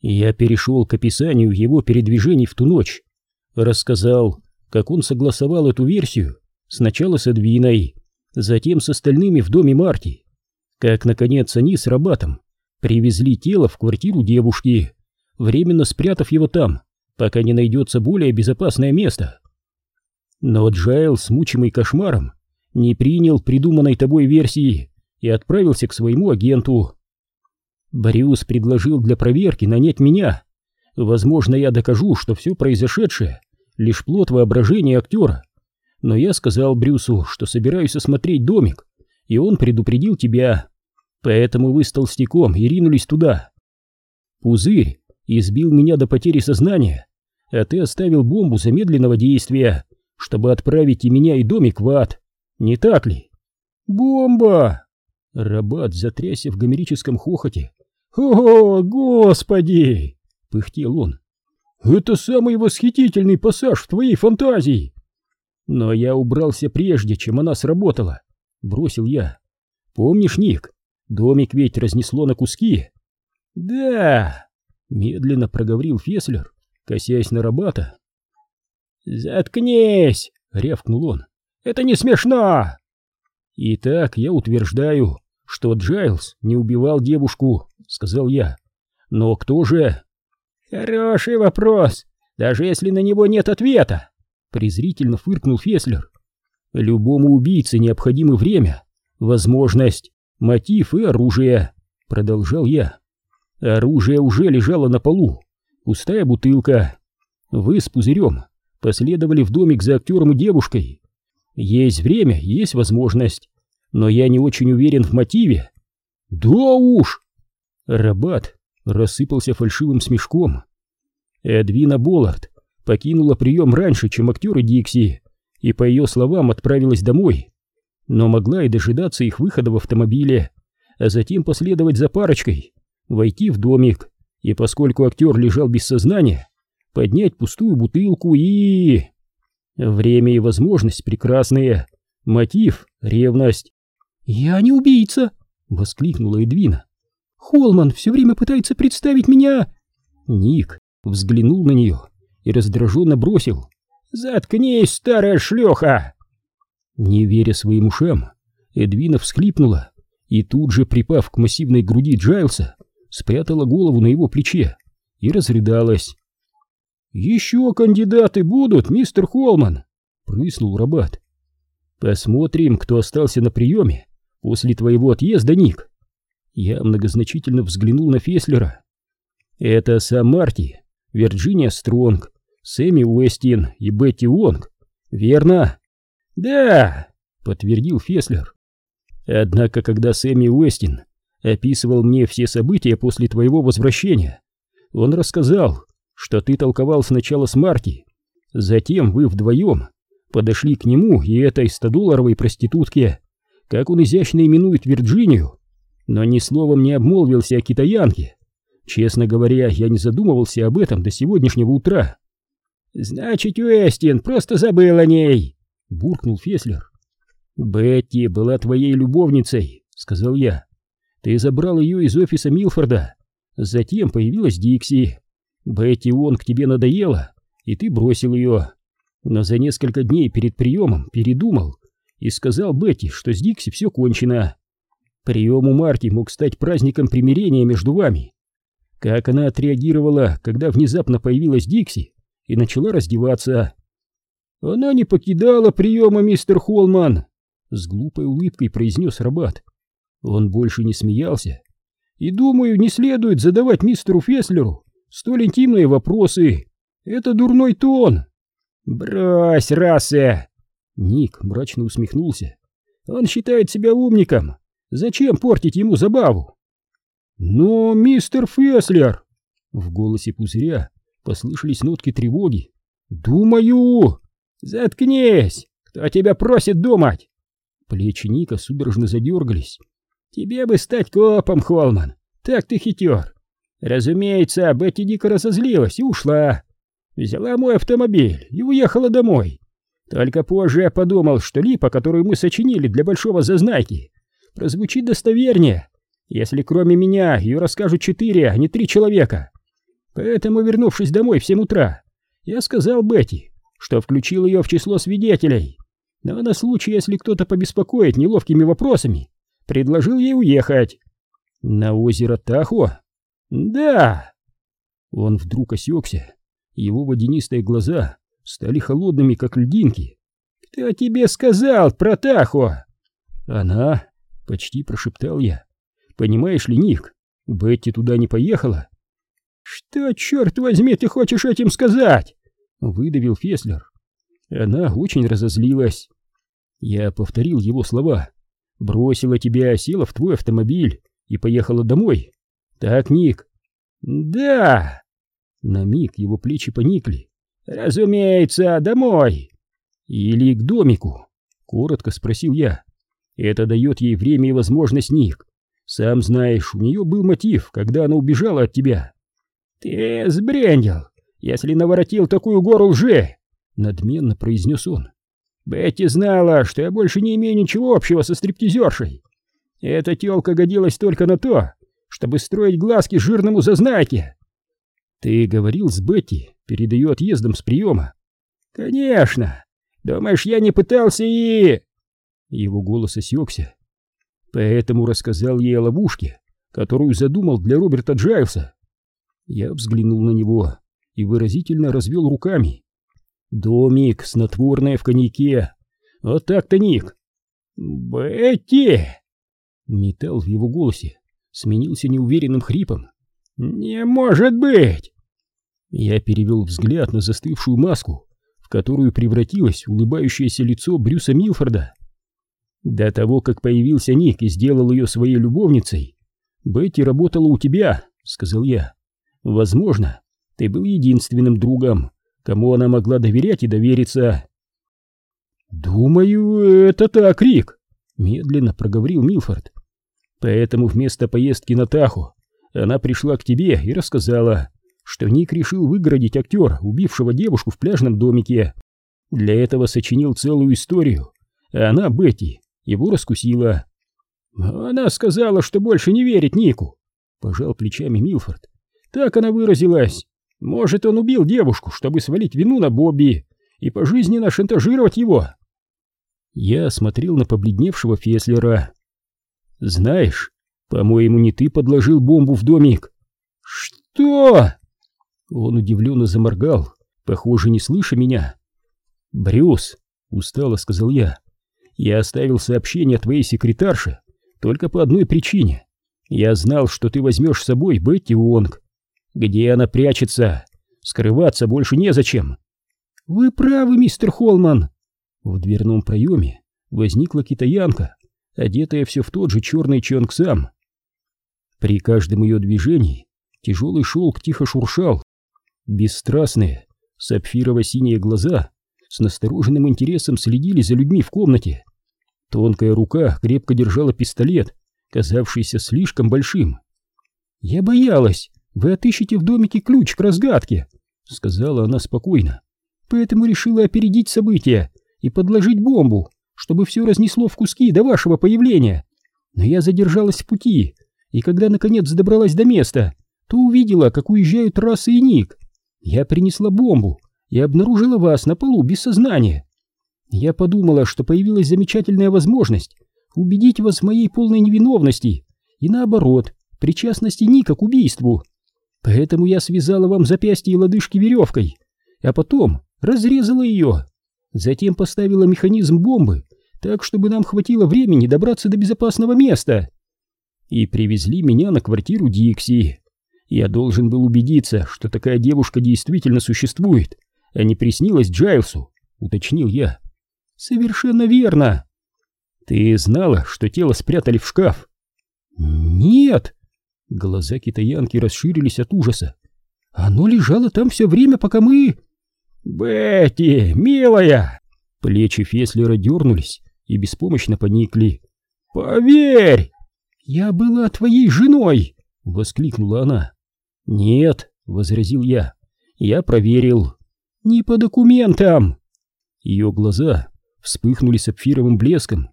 Я перешел к описанию его передвижений в ту ночь, рассказал, как он согласовал эту версию сначала с Эдвиной, затем с остальными в доме Марти, как, наконец, они с Рабатом привезли тело в квартиру девушки, временно спрятав его там, пока не найдется более безопасное место. Но Джайл, смучимый кошмаром, не принял придуманной тобой версии и отправился к своему агенту. Брюс предложил для проверки нанять меня. Возможно, я докажу, что все произошедшее — лишь плод воображения актера. Но я сказал Брюсу, что собираюсь осмотреть домик, и он предупредил тебя. Поэтому вы с толстяком и ринулись туда. Пузырь избил меня до потери сознания, а ты оставил бомбу замедленного действия, чтобы отправить и меня, и домик в ад. Не так ли? Бомба! Рабат затрясся в гомерическом хохоте. «О, господи!» — пыхтел он. «Это самый восхитительный пассаж в твоей фантазии!» «Но я убрался прежде, чем она сработала», — бросил я. «Помнишь, Ник, домик ведь разнесло на куски?» «Да!» — медленно проговорил Феслер, косясь на Рабата. «Заткнись!» — рявкнул он. «Это не смешно!» «Итак, я утверждаю, что Джайлз не убивал девушку», — сказал я. «Но кто же?» «Хороший вопрос, даже если на него нет ответа», — презрительно фыркнул Феслер. «Любому убийце необходимо время, возможность, мотив и оружие», — продолжал я. «Оружие уже лежало на полу, пустая бутылка. Вы с пузырем последовали в домик за актером и девушкой. Есть время, есть возможность, но я не очень уверен в мотиве. Да уж! Рабат рассыпался фальшивым смешком. Эдвина Боллард покинула прием раньше, чем актеры Дикси, и, по ее словам, отправилась домой, но могла и дожидаться их выхода в автомобиле, а затем последовать за парочкой, войти в домик, и, поскольку актер лежал без сознания, поднять пустую бутылку и... Время и возможность прекрасные, мотив — ревность. «Я не убийца!» — воскликнула Эдвина. «Холман все время пытается представить меня...» Ник взглянул на нее и раздраженно бросил. «Заткнись, старая шлеха!» Не веря своим ушам, Эдвина всхлипнула и тут же, припав к массивной груди Джайлса, спрятала голову на его плече и разрыдалась. «Еще кандидаты будут, мистер Холман!» — прыснул Рабат. «Посмотрим, кто остался на приеме после твоего отъезда, Ник». Я многозначительно взглянул на Феслера. «Это сам Марти, Вирджиния Стронг, Сэмми Уэстин и Бетти Уонг, верно?» «Да!» — подтвердил Феслер. «Однако, когда Сэмми Уэстин описывал мне все события после твоего возвращения, он рассказал, что ты толковал сначала с Марти, затем вы вдвоем подошли к нему и этой 100-долларовой проститутке, как он изящно именует Вирджинию, но ни словом не обмолвился о китаянке. Честно говоря, я не задумывался об этом до сегодняшнего утра. «Значит, Уэстин просто забыл о ней!» — буркнул Феслер. «Бетти была твоей любовницей», — сказал я. «Ты забрал ее из офиса Милфорда. Затем появилась Дикси. Бетти он к тебе надоела, и ты бросил ее. Но за несколько дней перед приемом передумал и сказал Бетти, что с Дикси все кончено. Прием у Марти мог стать праздником примирения между вами. Как она отреагировала, когда внезапно появилась Дикси и начала раздеваться? Она не покидала приема, мистер Холман, с глупой улыбкой произнес Рабат. Он больше не смеялся. И думаю, не следует задавать мистеру Феслеру столь интимные вопросы. Это дурной тон. Брось, Рассе! Ник мрачно усмехнулся. Он считает себя умником. Зачем портить ему забаву? Но, мистер Феслер! В голосе пузыря послышались нотки тревоги. Думаю! Заткнись! Кто тебя просит думать? Плечи Ника судорожно задергались. Тебе бы стать копом, Холман. Так ты хитер. Разумеется, Бетти дико разозлилась и ушла. Взяла мой автомобиль и уехала домой. Только позже я подумал, что липа, которую мы сочинили для большого зазнайки, прозвучит достовернее, если кроме меня ее расскажут четыре, а не три человека. Поэтому, вернувшись домой в семь утра, я сказал Бетти, что включил ее в число свидетелей. Но на случай, если кто-то побеспокоит неловкими вопросами, предложил ей уехать. На озеро Тахо? Да. Он вдруг осекся. Его водянистые глаза стали холодными, как льдинки. «Кто тебе сказал про Тахо?» «Она», — почти прошептал я. «Понимаешь ли, Ник, Бетти туда не поехала?» «Что, черт возьми, ты хочешь этим сказать?» — выдавил Феслер. Она очень разозлилась. Я повторил его слова. Бросила тебя, села в твой автомобиль и поехала домой. Так, Ник? Да. На миг его плечи поникли. Разумеется, домой. Или к домику? Коротко спросил я. Это дает ей время и возможность, Ник. Сам знаешь, у нее был мотив, когда она убежала от тебя. Ты сбрендил, если наворотил такую гору лжи, надменно произнес он. Бетти знала, что я больше не имею ничего общего со стриптизершей. Эта тёлка годилась только на то, чтобы строить глазки жирному зазнайке. Ты говорил с Бетти перед ее отъездом с приема? Конечно. Думаешь, я не пытался и... Его голос осекся. Поэтому рассказал ей о ловушке, которую задумал для Роберта Джайлса. Я взглянул на него и выразительно развел руками. Домик, снотворное в коньяке. Вот так-то, Ник. Бетти! Металл в его голосе сменился неуверенным хрипом. «Не может быть!» Я перевел взгляд на застывшую маску, в которую превратилось улыбающееся лицо Брюса Милфорда. До того, как появился Ник и сделал ее своей любовницей, Бетти работала у тебя, сказал я. Возможно, ты был единственным другом, кому она могла доверять и довериться. «Думаю, это так, Рик», — медленно проговорил Милфорд. «Поэтому вместо поездки на Тахо она пришла к тебе и рассказала, что Ник решил выгородить актера, убившего девушку в пляжном домике. Для этого сочинил целую историю, а она, Бетти, его раскусила. Она сказала, что больше не верит Нику, пожал плечами Милфорд. Так она выразилась. Может, он убил девушку, чтобы свалить вину на Бобби и пожизненно шантажировать его. Я смотрел на побледневшего Феслера. Знаешь, по-моему, не ты подложил бомбу в домик. Что? Он удивленно заморгал, похоже, не слыша меня. Брюс, устало сказал я. Я оставил сообщение твоей секретарше только по одной причине. Я знал, что ты возьмешь с собой Бетти Уонг. Где она прячется? Скрываться больше незачем. Вы правы, мистер Холман. В дверном проеме возникла китаянка, одетая все в тот же черный чонгсам. При каждом ее движении тяжелый шелк тихо шуршал. Бесстрастные, сапфирово-синие глаза с настороженным интересом следили за людьми в комнате. Тонкая рука крепко держала пистолет, казавшийся слишком большим. «Я боялась, вы отыщете в домике ключ к разгадке», — сказала она спокойно. «Поэтому решила опередить события и подложить бомбу, чтобы все разнесло в куски до вашего появления. Но я задержалась в пути, и когда наконец добралась до места, то увидела, как уезжают Расса и Ник. Я принесла бомбу и обнаружила вас на полу без сознания. Я подумала, что появилась замечательная возможность убедить вас в моей полной невиновности и, наоборот, причастности Ника к убийству. Поэтому я связала вам запястье и лодыжки веревкой, а потом разрезала ее. Затем поставила механизм бомбы, так, чтобы нам хватило времени добраться до безопасного места. И привезли меня на квартиру Дикси. Я должен был убедиться, что такая девушка действительно существует, а не приснилась Джайлсу, уточнил я. Совершенно верно. Ты знала, что тело спрятали в шкаф? Нет, Глаза китаянки расширились от ужаса. Оно лежало там все время, пока мы... «Бетти, милая!» Плечи Феслера дернулись и беспомощно поникли. «Поверь!» «Я была твоей женой!» — воскликнула она. «Нет», — возразил я, — «я проверил». «Не по документам!» Ее глаза вспыхнули сапфировым блеском.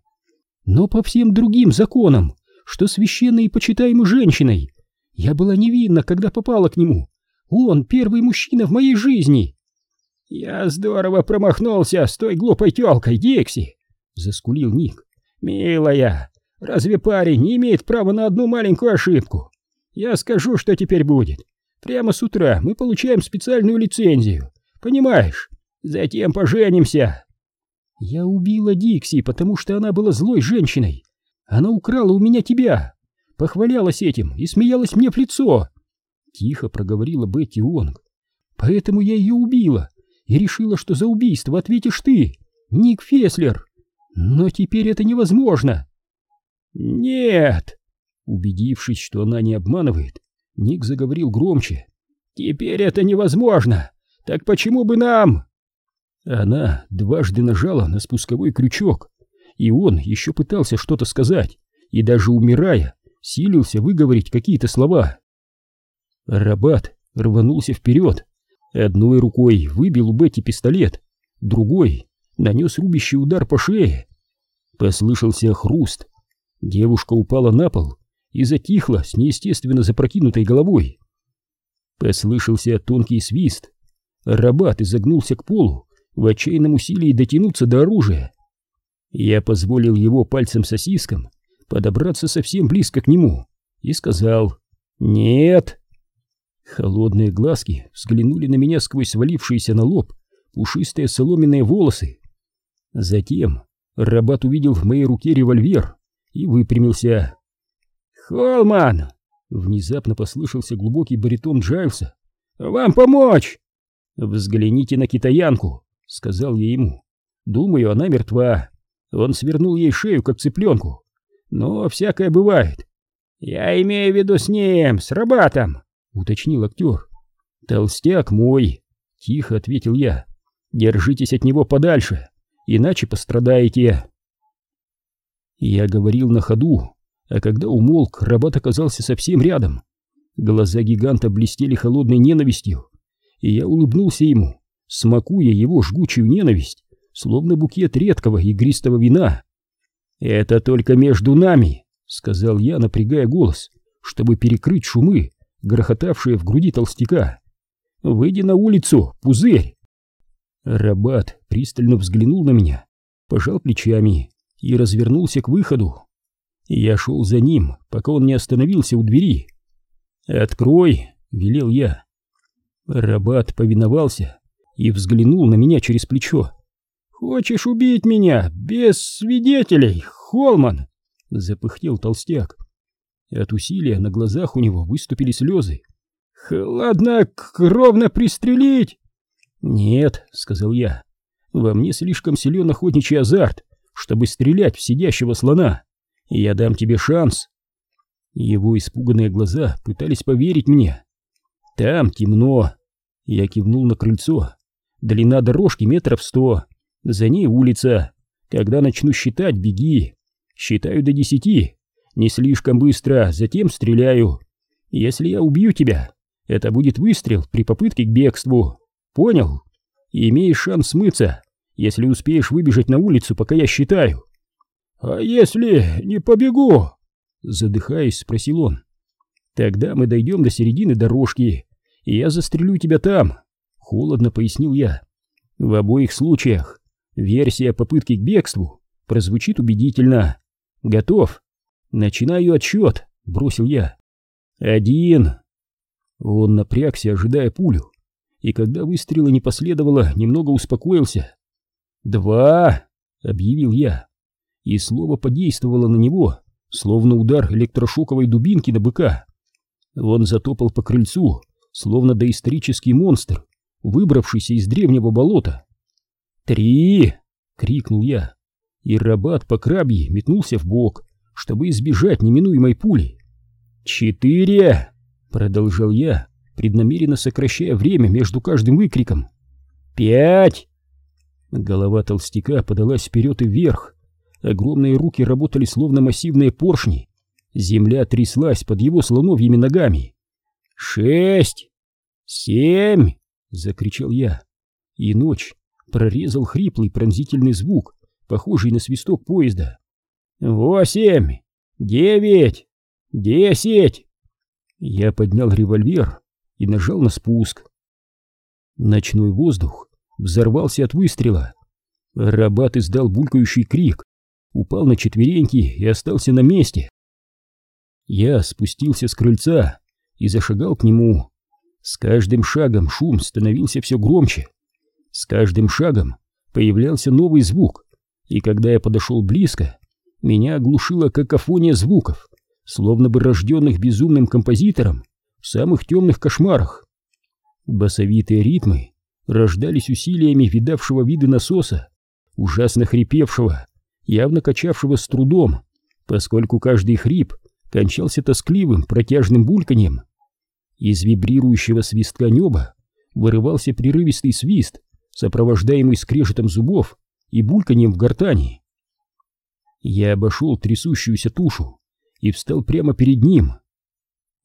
«Но по всем другим законам что священной и почитаемой женщиной. Я была невинна, когда попала к нему. Он первый мужчина в моей жизни. Я здорово промахнулся с той глупой тёлкой, Дикси, заскулил Ник. Милая, разве парень не имеет права на одну маленькую ошибку? Я скажу, что теперь будет. Прямо с утра мы получаем специальную лицензию. Понимаешь? Затем поженимся. Я убила Дикси, потому что она была злой женщиной. Она украла у меня тебя. Похвалялась этим и смеялась мне в лицо. Тихо проговорила Бетти Уонг. Поэтому я ее убила и решила, что за убийство ответишь ты, Ник Феслер. Но теперь это невозможно. Нет. Убедившись, что она не обманывает, Ник заговорил громче. Теперь это невозможно. Так почему бы нам? Она дважды нажала на спусковой крючок, и он еще пытался что-то сказать, и даже умирая, силился выговорить какие-то слова. Рабат рванулся вперед, одной рукой выбил у Бетти пистолет, другой нанес рубящий удар по шее. Послышался хруст. Девушка упала на пол и затихла с неестественно запрокинутой головой. Послышался тонкий свист. Рабат изогнулся к полу в отчаянном усилии дотянуться до оружия. Я позволил его пальцем-сосискам подобраться совсем близко к нему и сказал «Нет». Холодные глазки взглянули на меня сквозь свалившиеся на лоб пушистые соломенные волосы. Затем Рабат увидел в моей руке револьвер и выпрямился. «Холман!» — внезапно послышался глубокий баритон Джайлса. «Вам помочь!» «Взгляните на китаянку!» — сказал я ему. «Думаю, она мертва. Он свернул ей шею, как цыпленку. Но всякое бывает. Я имею в виду с ним, с Рабатом!» — уточнил актер. «Толстяк мой!» — тихо ответил я. «Держитесь от него подальше, иначе пострадаете!» Я говорил на ходу, а когда умолк, Рабат оказался совсем рядом. Глаза гиганта блестели холодной ненавистью, и я улыбнулся ему, смакуя его жгучую ненависть, словно букет редкого игристого вина. «Это только между нами», — сказал я, напрягая голос, чтобы перекрыть шумы, грохотавшие в груди толстяка. «Выйди на улицу, пузырь!» Рабат пристально взглянул на меня, пожал плечами и развернулся к выходу. Я шел за ним, пока он не остановился у двери. «Открой!» — велел я. Рабат повиновался и взглянул на меня через плечо. «Хочешь убить меня без свидетелей, Холман?» — запыхтел толстяк. От усилия на глазах у него выступили слезы. «Хладнокровно пристрелить?» «Нет», — сказал я, — «во мне слишком силен охотничий азарт, чтобы стрелять в сидящего слона. Я дам тебе шанс. Его испуганные глаза пытались поверить мне. Там темно. Я кивнул на крыльцо. Длина дорожки метров сто. За ней улица. Когда начну считать, беги. Считаю до десяти. Не слишком быстро, затем стреляю. Если я убью тебя, это будет выстрел при попытке к бегству. Понял? И имеешь шанс смыться, если успеешь выбежать на улицу, пока я считаю. «А если не побегу?» Задыхаясь, спросил он. «Тогда мы дойдем до середины дорожки, и я застрелю тебя там», — холодно пояснил я. «В обоих случаях версия попытки к бегству прозвучит убедительно. Готов? Начинаю отсчет», — бросил я. «Один». Он напрягся, ожидая пулю, и когда выстрела не последовало, немного успокоился. «Два», — объявил я и слово подействовало на него, словно удар электрошоковой дубинки на быка. Он затопал по крыльцу, словно доисторический монстр, выбравшийся из древнего болота. «Три!» — крикнул я, и рабат по крабье метнулся в бок, чтобы избежать неминуемой пули. «Четыре!» — продолжал я, преднамеренно сокращая время между каждым выкриком. «Пять!» Голова толстяка подалась вперед и вверх, Огромные руки работали словно массивные поршни. Земля тряслась под его слоновьими ногами. «Шесть! Семь!» — закричал я. И ночь прорезал хриплый пронзительный звук, похожий на свисток поезда. «Восемь! Девять! Десять!» Я поднял револьвер и нажал на спуск. Ночной воздух взорвался от выстрела. Рабат издал булькающий крик, упал на четвереньки и остался на месте. Я спустился с крыльца и зашагал к нему. С каждым шагом шум становился все громче. С каждым шагом появлялся новый звук, и когда я подошел близко, меня оглушила какофония звуков, словно бы рожденных безумным композитором в самых темных кошмарах. Басовитые ритмы рождались усилиями видавшего виды насоса, ужасно хрипевшего, явно качавшего с трудом, поскольку каждый хрип кончался тоскливым протяжным бульканьем. Из вибрирующего свистка неба вырывался прерывистый свист, сопровождаемый скрежетом зубов и бульканьем в гортани. Я обошел трясущуюся тушу и встал прямо перед ним.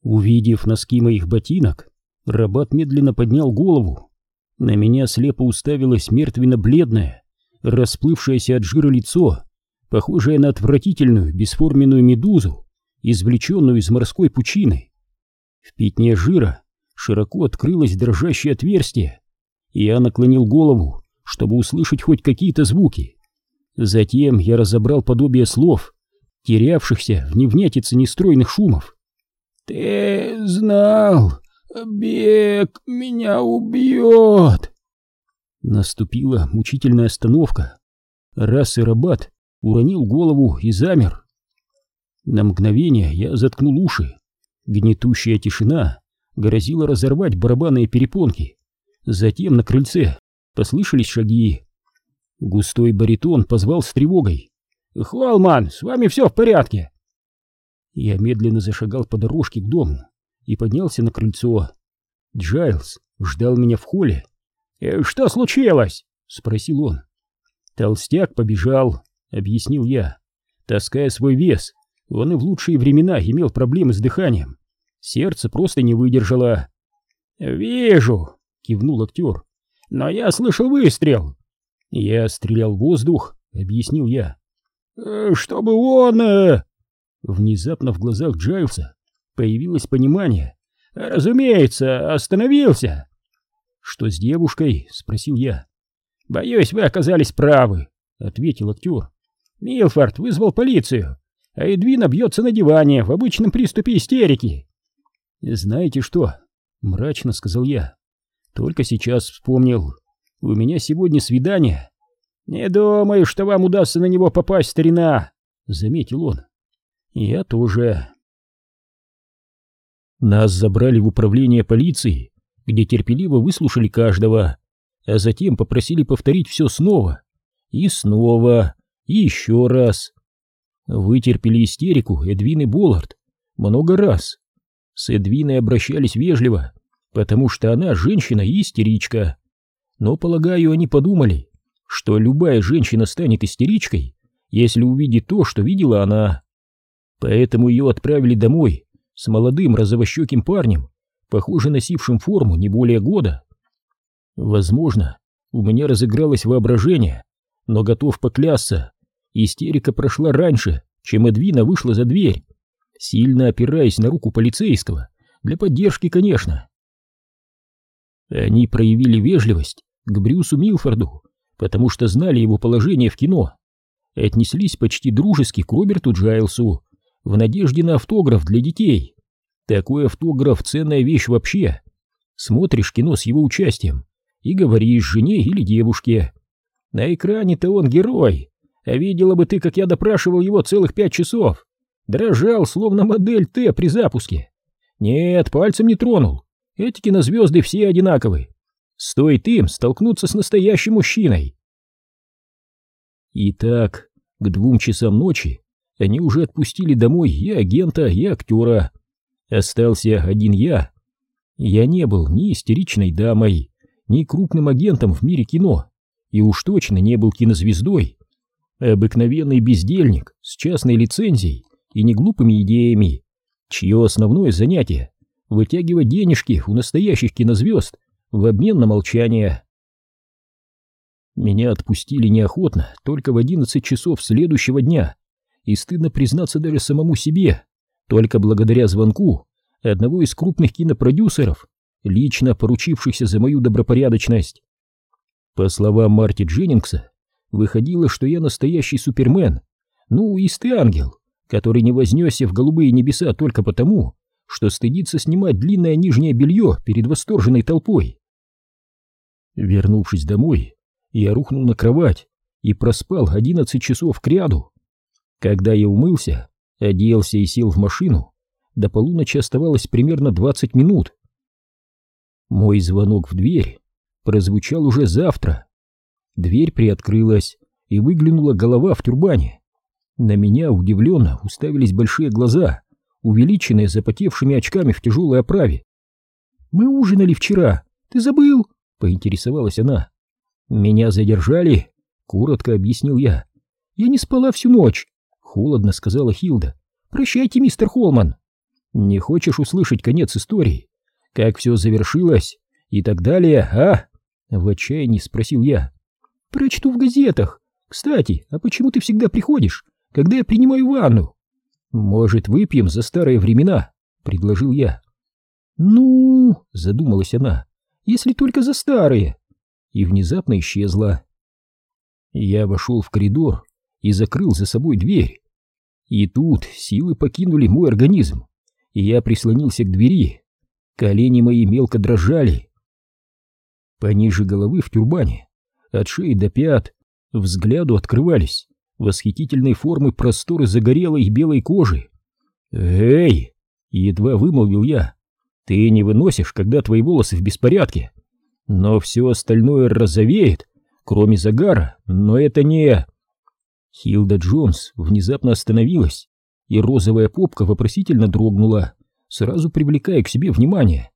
Увидев носки моих ботинок, Рабат медленно поднял голову. На меня слепо уставилось мертвенно-бледное, расплывшееся от жира лицо, похожее на отвратительную бесформенную медузу, извлеченную из морской пучины. В пятне жира широко открылось дрожащее отверстие, и я наклонил голову, чтобы услышать хоть какие-то звуки. Затем я разобрал подобие слов, терявшихся в невнятице нестройных шумов. «Ты знал, бег меня убьет!» Наступила мучительная остановка. Раз и Рабат уронил голову и замер. На мгновение я заткнул уши. Гнетущая тишина грозила разорвать барабанные перепонки. Затем на крыльце послышались шаги. Густой баритон позвал с тревогой. «Холман, с вами все в порядке!» Я медленно зашагал по дорожке к дому и поднялся на крыльцо. Джайлз ждал меня в холле. «Э, «Что случилось?» — спросил он. «Толстяк побежал», — объяснил я. Таская свой вес, он и в лучшие времена имел проблемы с дыханием. Сердце просто не выдержало. «Вижу», — кивнул актер. «Но я слышал выстрел». «Я стрелял в воздух», — объяснил я. «Э, «Чтобы он...» э...» Внезапно в глазах Джайлса появилось понимание. «Разумеется, остановился!» «Что с девушкой?» — спросил я. «Боюсь, вы оказались правы», — ответил актер. «Милфорд вызвал полицию, а Эдвина бьется на диване в обычном приступе истерики». «Знаете что?» — мрачно сказал я. «Только сейчас вспомнил. У меня сегодня свидание». «Не думаю, что вам удастся на него попасть, старина», — заметил он. Я тоже. Нас забрали в управление полиции, где терпеливо выслушали каждого, а затем попросили повторить все снова. И снова, и еще раз. Вытерпели истерику Эдвин и Боллард много раз. С Эдвиной обращались вежливо, потому что она женщина и истеричка. Но, полагаю, они подумали, что любая женщина станет истеричкой, если увидит то, что видела она поэтому ее отправили домой с молодым розовощеким парнем, похоже носившим форму не более года. Возможно, у меня разыгралось воображение, но готов поклясться, истерика прошла раньше, чем Эдвина вышла за дверь, сильно опираясь на руку полицейского, для поддержки, конечно. Они проявили вежливость к Брюсу Милфорду, потому что знали его положение в кино, и отнеслись почти дружески к Роберту Джайлсу, в надежде на автограф для детей. Такой автограф — ценная вещь вообще. Смотришь кино с его участием и говоришь жене или девушке. На экране-то он герой, а видела бы ты, как я допрашивал его целых пять часов. Дрожал, словно модель Т при запуске. Нет, пальцем не тронул. Эти кинозвезды все одинаковы. Стоит им столкнуться с настоящим мужчиной. Итак, к двум часам ночи они уже отпустили домой и агента, и актера. Остался один я. Я не был ни истеричной дамой, ни крупным агентом в мире кино, и уж точно не был кинозвездой. Обыкновенный бездельник с частной лицензией и неглупыми идеями, чье основное занятие — вытягивать денежки у настоящих кинозвезд в обмен на молчание. Меня отпустили неохотно только в одиннадцать часов следующего дня, и стыдно признаться даже самому себе, только благодаря звонку одного из крупных кинопродюсеров лично поручившихся за мою добропорядочность. По словам Марти Дженнингса, выходило, что я настоящий супермен, ну, истый ангел, который не вознесся в голубые небеса только потому, что стыдится снимать длинное нижнее белье перед восторженной толпой. Вернувшись домой, я рухнул на кровать и проспал одиннадцать часов кряду. Когда я умылся, оделся и сел в машину, до полуночи оставалось примерно двадцать минут. Мой звонок в дверь прозвучал уже завтра. Дверь приоткрылась, и выглянула голова в тюрбане. На меня удивленно уставились большие глаза, увеличенные запотевшими очками в тяжелой оправе. «Мы ужинали вчера, ты забыл?» — поинтересовалась она. «Меня задержали?» — коротко объяснил я. «Я не спала всю ночь», — холодно сказала Хилда. «Прощайте, мистер Холман». «Не хочешь услышать конец истории? Как все завершилось? И так далее, а?» В отчаянии спросил я. «Прочту в газетах. Кстати, а почему ты всегда приходишь, когда я принимаю ванну?» «Может, выпьем за старые времена?» — предложил я. «Ну...» — задумалась она. «Если только за старые». И внезапно исчезла. Я вошел в коридор и закрыл за собой дверь. И тут силы покинули мой организм, и я прислонился к двери. Колени мои мелко дрожали. Пониже головы в тюрбане, от шеи до пят, взгляду открывались восхитительной формы просторы загорелой белой кожи. «Эй!» — едва вымолвил я. «Ты не выносишь, когда твои волосы в беспорядке, но все остальное розовеет, кроме загара, но это не...» Хилда Джонс внезапно остановилась, и розовая попка вопросительно дрогнула, сразу привлекая к себе внимание.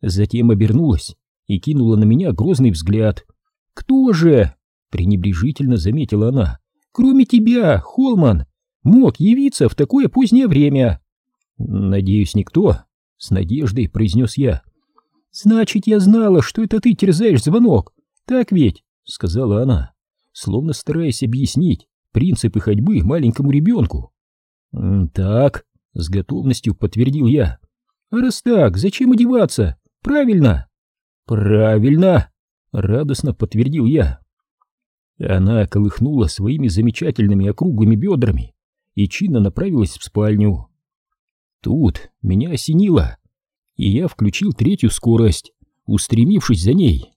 Затем обернулась и кинула на меня грозный взгляд. «Кто же?» — пренебрежительно заметила она. «Кроме тебя, Холман, мог явиться в такое позднее время?» «Надеюсь, никто?» — с надеждой произнес я. «Значит, я знала, что это ты терзаешь звонок, так ведь?» — сказала она, словно стараясь объяснить принципы ходьбы маленькому ребенку. «Так», — с готовностью подтвердил я. «А раз так, зачем одеваться? Правильно!» «Правильно!» — радостно подтвердил я. Она колыхнула своими замечательными округлыми бедрами и чинно направилась в спальню. Тут меня осенило, и я включил третью скорость, устремившись за ней.